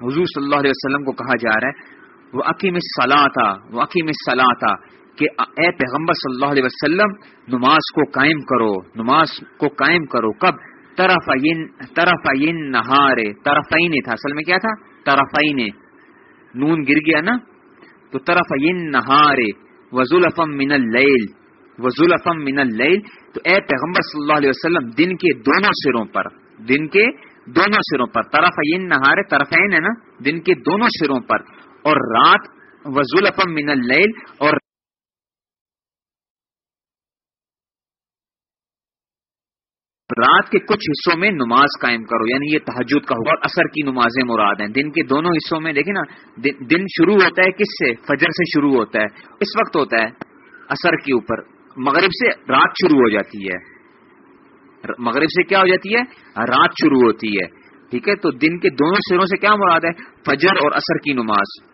حضور صلی اللہ علیہ وسلم کو کہا جا رہا ہے وہ عقیم صلاح تھا وہ عقیم صلاح تھا کہ اے پیغمبر صلی اللہ علیہ وسلم، نماز کو قائم کرو، نماز کو قائم کرو، کب؟ طرف طرف نہارے طرفین تھا، اصل میں کیا تھا؟ طرفین، نون گر گیا نا؟ تو طرف نہارے وزولفم من اللیل وزولفم من اللیل، تو اے پیغمبر صلی اللہ علیہ وسلم، دن کے دونوں سروں پر، دن کے دونوں سروں پر طرف نہارے طرفین ہے نا؟ دن کے دونوں سروں پر اور رات وزولفم من اللیل اور رات کے کچھ حصوں میں نماز قائم کرو یعنی یہ تحجد کا ہوا اثر کی نمازیں مراد ہیں۔ دن کے دونوں حصوں میں، دیکھیں نا، دن شروع ہوتا ہے کس سے؟ فجر سے شروع ہوتا ہے۔ اس وقت ہوتا ہے اثر کے اوپر۔ مغرب سے رات شروع ہو جاتی ہے۔ مغرب سے کیا ہو جاتی ہے؟ رات شروع ہوتی ہے۔ ٹھیک ہے؟ تو دن کے دونوں سروں سے کیا مراد ہے؟ فجر اور اثر کی نماز۔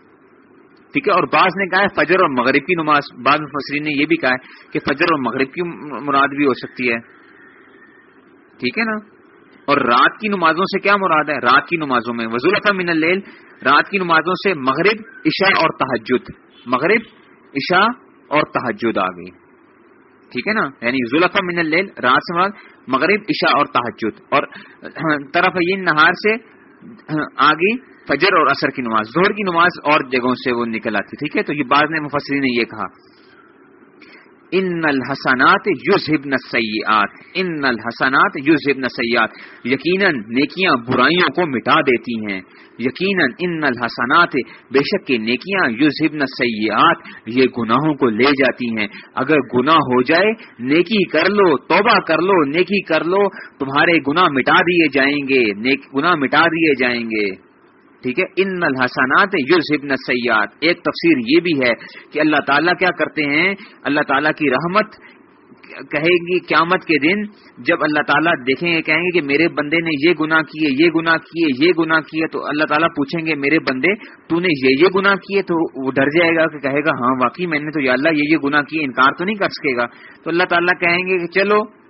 ٹھیک ہے؟ اور بعض نے کہا ہے فجر اور مغرب کی نماز، بعض مفسرین نے یہ بھی کہا ہے کہ فجر اور مغرب کی مراد بھی ہو سکتی ہے۔ ٹھیک ہے نا؟ اور رات کی نمازوں سے کیا مراد ہے؟ رات کی نمازوں میں۔ وزول من اللیل، رات کی نمازوں سے مغرب، عشاء اور تحجد مغرب، عشاء اور تحجد آ گئی۔ ٹھیک ہے نا؟ یعنی ذوالفا من اللیل، رات سے مراد مغرب، عشاء اور تحجد اور طرف نہار سے آگے فجر اور اثر کی نماز زہر کی نماز اور جگہوں سے وہ نکل آتی، ٹھیک ہے؟ تو یہ بعض نے مفسرین نے یہ کہا، ان الحسنات یوزن سیات ان الحسنات یوزن سیات یقیناً نیکیاں برائیوں کو مٹا دیتی ہیں۔ یقیناً ان الحسنات، بے شک کے نیکیاں یوزن سیات یہ گناہوں کو لے جاتی ہیں۔ اگر گناہ ہو جائے، نیکی کر لو، توبہ کر لو، نیکی کر لو، تمہارے گناہ مٹا دیے جائیں گے گناہ مٹا دیے جائیں گے۔ ٹھیک ہے؟ ان الحسنات یوزن سیاد ایک تفسیر یہ بھی ہے کہ اللہ تعالیٰ کیا کرتے ہیں؟ اللہ تعالیٰ کی رحمت کہے گی قیامت کے دن، جب اللہ تعالیٰ دیکھیں گے، کہیں گے کہ میرے بندے نے یہ گنا کیے، یہ گنا کیے، یہ گنا کیے، تو اللہ تعالیٰ پوچھیں گے میرے بندے، تو نے یہ یہ گنا کیے؟ تو وہ ڈر جائے گا کہ کہے گا ہاں واقعی میں نے تو یا اللہ یہ یہ گنا کیے، انکار تو نہیں کر سکے گا۔ تو اللہ تعالیٰ کہیں گے کہ چلو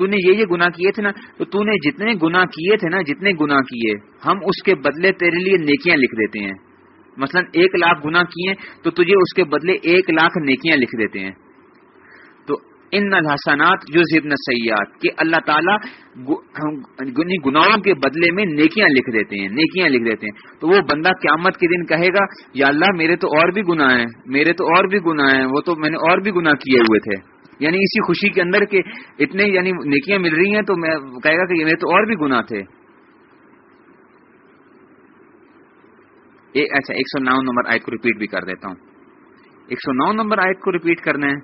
تو نے یہ یہ گنا کیے تھے نا تو تو نے جتنے گنا کیے تھے نا جتنے گنا کیے ہم اس کے بدلے تیرے لیے نیکیاں لکھ دیتے ہیں مثلا ایک لاکھ گنا کیے تو تجھے اس کے بدلے ایک لاکھ نیکیاں لکھ دیتے ہیں تو ان الحسنات جو ضبن سیاحت کہ اللہ تعالیٰ گناہوں کے بدلے میں نیکیاں لکھ دیتے ہیں نیکیاں لکھ دیتے ہیں تو وہ بندہ قیامت کے دن کہے گا یا اللہ میرے تو اور بھی گناہ ہیں میرے تو اور بھی گناہ ہیں وہ تو میں نے اور بھی گناہ کیے ہوئے تھے یعنی اسی خوشی کے اندر کہ اتنے یعنی نیکیاں مل رہی ہیں تو میں کہے گا کہ میرے تو اور بھی گناہ تھے۔ اچھا ایک سو نو نمبر آئٹ کو ریپیٹ بھی کر دیتا ہوں۔ ایک سو نو نمبر آئٹ کو ریپیٹ کرنا ہے۔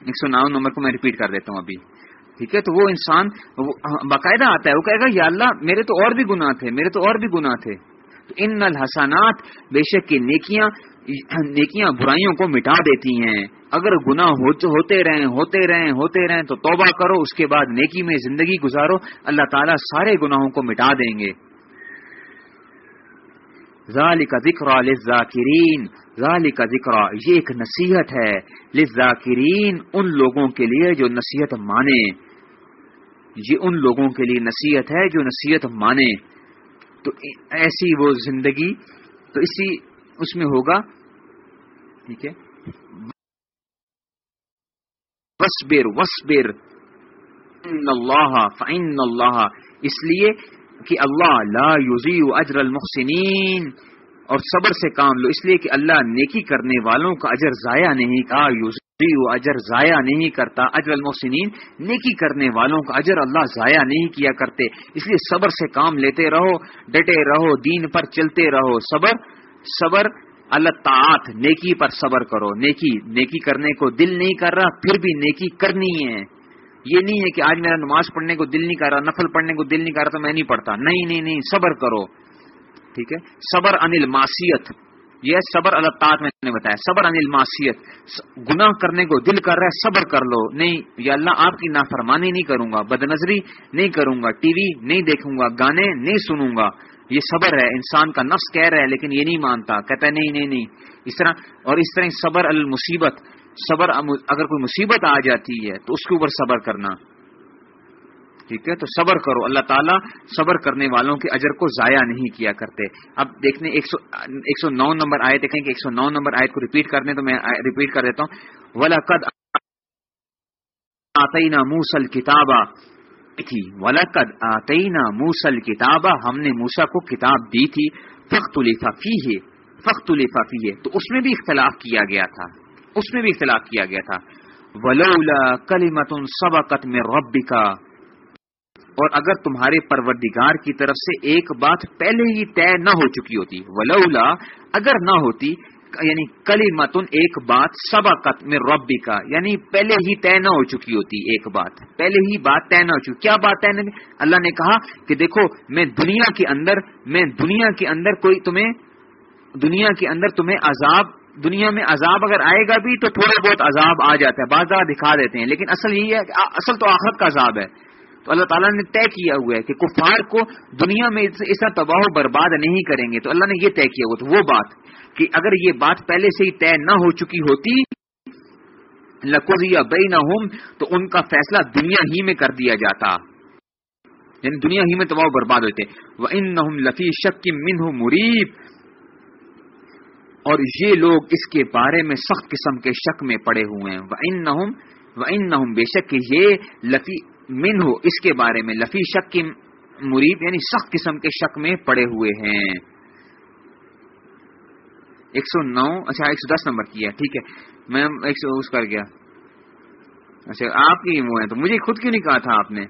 ایک سو نو نمبر کو میں ریپیٹ کر دیتا ہوں ابھی۔ ٹھیک ہے؟ تو وہ انسان باقاعدہ آتا ہے، وہ کہے گا، یا اللہ، میرے تو اور بھی گناہ تھے، میرے تو اور بھی گناہ تھے۔ تو ان الحسانات بے شک کی نیکیاں نیکیاں برائیوں کو مٹا دیتی ہیں۔ اگر گنا ہوتے رہیں ہوتے رہیں ہوتے رہیں تو توبہ کرو، اس کے بعد نیکی میں زندگی گزارو۔ اللہ تعالیٰ سارے گناہوں کو مٹا دیں گے۔ ذالک ذکر للذاکرین۔ ذالک ذکر یہ ایک نصیحت ہے۔ للذاکرین، ان لوگوں کے لیے جو نصیحت مانے۔ یہ ان لوگوں کے لیے نصیحت ہے جو نصیحت مانے۔ تو ایسی وہ زندگی، تو اسی اس میں ہوگا، ٹھیک ہے وسبر وسبر اللہ فعن اللہ اس لیے کہ اللہ لا یوزی اجر المحسنین، اور صبر سے کام لو، اس لیے کہ اللہ نیکی کرنے والوں کا اجر ضائع نہیں کہا یوزی اجر ضائع نہیں کرتا، اجر المحسنین، نیکی کرنے والوں کا اجر اللہ ضائع نہیں کیا کرتے، اس لیے صبر سے کام لیتے رہو، ڈٹے رہو، دین پر چلتے رہو، صبر صبر، اللہ تعات نیکی پر صبر کرو۔ نیکی نیکی کرنے کو دل نہیں کر رہا، پھر بھی نیکی کرنی ہے۔ یہ نہیں ہے کہ آج میرا نماز پڑھنے کو دل نہیں کر رہا، نفل پڑھنے کو دل نہیں کر رہا تو میں نہیں پڑھتا۔ نہیں نہیں نہیں، صبر کرو۔ ٹھیک ہے؟ صبر انل معصیت یہ صبر، اللہ تعالیٰ میں نے بتایا۔ صبر انل معصیت گناہ کرنے کو دل کر رہا ہے، صبر کر لو۔ نہیں، یا اللہ آپ کی نافرمانی نہیں کروں گا بد نظری نہیں کروں گا، ٹی وی نہیں دیکھوں گا، گانے نہیں سنوں گا۔ یہ صبر ہے، انسان کا نفس کہہ رہا ہے لیکن یہ نہیں مانتا، کہتا ہے نہیں نہیں نہیں، اس طرح، اور اس طرح صبر المصیبت، صبر اگر کوئی مصیبت آ جاتی ہے تو اس کے اوپر صبر کرنا۔ ٹھیک ہے؟ تو صبر کرو، اللہ تعالیٰ صبر کرنے والوں کے اجر کو ضائع نہیں کیا کرتے۔ اب دیکھنے، ایک سو نو نمبر آئے دیکھیں کہ ایک سو نو نمبر آئے کو ریپیٹ کرنے تو میں ریپیٹ کر دیتا ہوں۔ ولا قد آتینا موسل کتابہ تھی۔ ولا قد آتینا موسل کتابہ ہم نے موسا کو کتاب دی تھی۔ فخت الفافی ہے فخت الفافی ہے تو اس میں بھی اختلاف کیا گیا تھا۔ اس میں بھی اختلاف کیا گیا تھا۔ ولولا کلیمت سبقت میں رب کا اور اگر تمہارے پروردگار کی طرف سے ایک بات پہلے ہی طے نہ ہو چکی ہوتی، ولولا اگر نہ ہوتی یعنی کلی متن ایک بات سبقت میں ربی کا یعنی پہلے ہی طے نہ ہو چکی ہوتی، ایک بات۔ پہلے ہی بات طے نہ ہو چکی۔ کیا بات طے اللہ نے کہا کہ دیکھو، میں دنیا کے اندر، میں دنیا کے اندر کوئی تمہیں، دنیا کے اندر تمہیں عذاب، دنیا میں عذاب اگر آئے گا بھی تو تھوڑا بہت عذاب آ جاتا ہے، بعض زیادہ دکھا دیتے ہیں، لیکن اصل یہی ہے کہ اصل تو آخرت کا عذاب ہے۔ تو اللہ تعالیٰ نے طے کیا ہوا ہے کہ کفار کو دنیا میں ایسا تباہ و برباد نہیں کریں گے۔ تو اللہ نے یہ طے کیا ہوا۔ تو وہ بات کہ اگر یہ بات پہلے سے ہی طے نہ ہو چکی ہوتی لکوزیا بئی نہ تو ان کا فیصلہ دنیا ہی میں کر دیا جاتا۔ یعنی دنیا ہی میں تباہ و برباد ہوتے۔ وہ ان نہ لفی شک کی منہ مریب اور یہ لوگ اس کے بارے میں سخت قسم کے شک میں پڑے ہوئے ہیں۔ وہ ان نہ بے شک یہ لفی من ہو اس کے بارے میں لفی شک کی مرید یعنی سخت قسم کے شک میں پڑے ہوئے ہیں۔ ایک سو نو اچھا ایک سو دس نمبر کی ہے ٹھیک ہے۔ میں ایک سو اس کر گیا۔ اچھا آپ کی وہ ہے تو مجھے خود کیوں نہیں کہا تھا آپ نے؟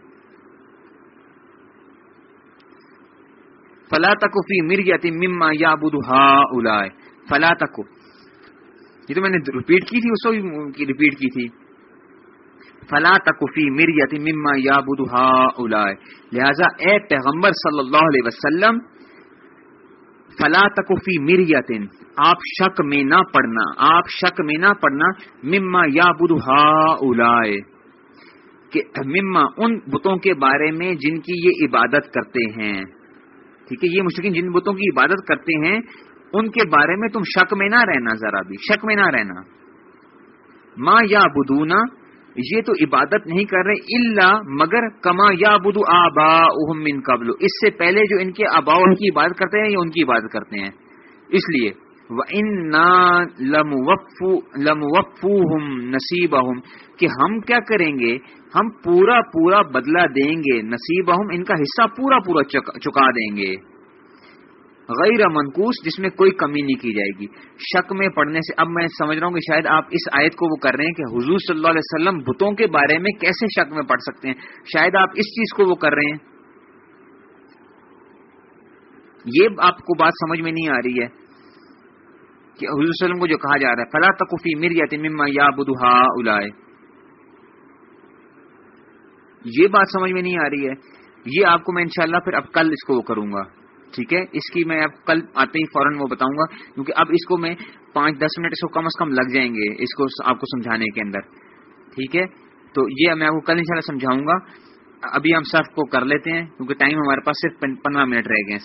فلا تکفی مر گیا مما یا بدھا الا فلا تک یہ تو میں نے ریپیٹ کی تھی، اس کو بھی ریپیٹ کی تھی۔ فلا تکفی مریت مما یا بدھا لہذا اے پیغمبر صلی اللہ علیہ وسلم، فلا تکفی مریتن آپ شک میں نہ پڑنا، آپ شک میں نہ پڑنا، مما یا بدھا کہ مما ان بتوں کے بارے میں جن کی یہ عبادت کرتے ہیں۔ ٹھیک ہے، یہ مشکل جن بتوں کی عبادت کرتے ہیں، ان کے بارے میں تم شک میں نہ رہنا ذرا بھی، شک میں نہ رہنا۔ ماں یا بدونا یہ تو عبادت نہیں کر رہے اللہ مگر کما یا بدو آبا من قبل. اس سے پہلے جو ان کے آبا ان کی عبادت کرتے ہیں یا ان کی عبادت کرتے ہیں؟ اس لیے لم وفو ہم نصیب کہ ہم کیا کریں گے؟ ہم پورا پورا بدلہ دیں گے نصیب ان کا حصہ پورا پورا چکا دیں گے۔ غیر منقوس جس میں کوئی کمی نہیں کی جائے گی۔ شک میں پڑھنے سے اب میں سمجھ رہا ہوں کہ شاید آپ اس آیت کو وہ کر رہے ہیں کہ حضور صلی اللہ علیہ وسلم بتوں کے بارے میں کیسے شک میں پڑھ سکتے ہیں۔ شاید آپ اس چیز کو وہ کر رہے ہیں۔ یہ آپ کو بات سمجھ میں نہیں آ رہی ہے کہ حضور صلی اللہ علیہ وسلم کو جو کہا جا رہا ہے، فلا تقفی میر یا یا بدھا اولائے یہ بات سمجھ میں نہیں آ رہی ہے۔ یہ آپ کو میں انشاءاللہ پھر اب کل اس کو وہ کروں گا۔ ٹھیک ہے؟ اس کی میں اب کل آتے ہی فوراً وہ بتاؤں گا، کیونکہ اب اس کو میں پانچ دس منٹ اس کو کم از کم لگ جائیں گے اس کو آپ کو سمجھانے کے اندر۔ ٹھیک ہے؟ تو یہ میں آپ کو کل انشاءاللہ سمجھاؤں گا۔ ابھی ہم سرف کو کر لیتے ہیں، کیونکہ ٹائم ہمارے پاس صرف پندرہ منٹ رہ گئے ہیں۔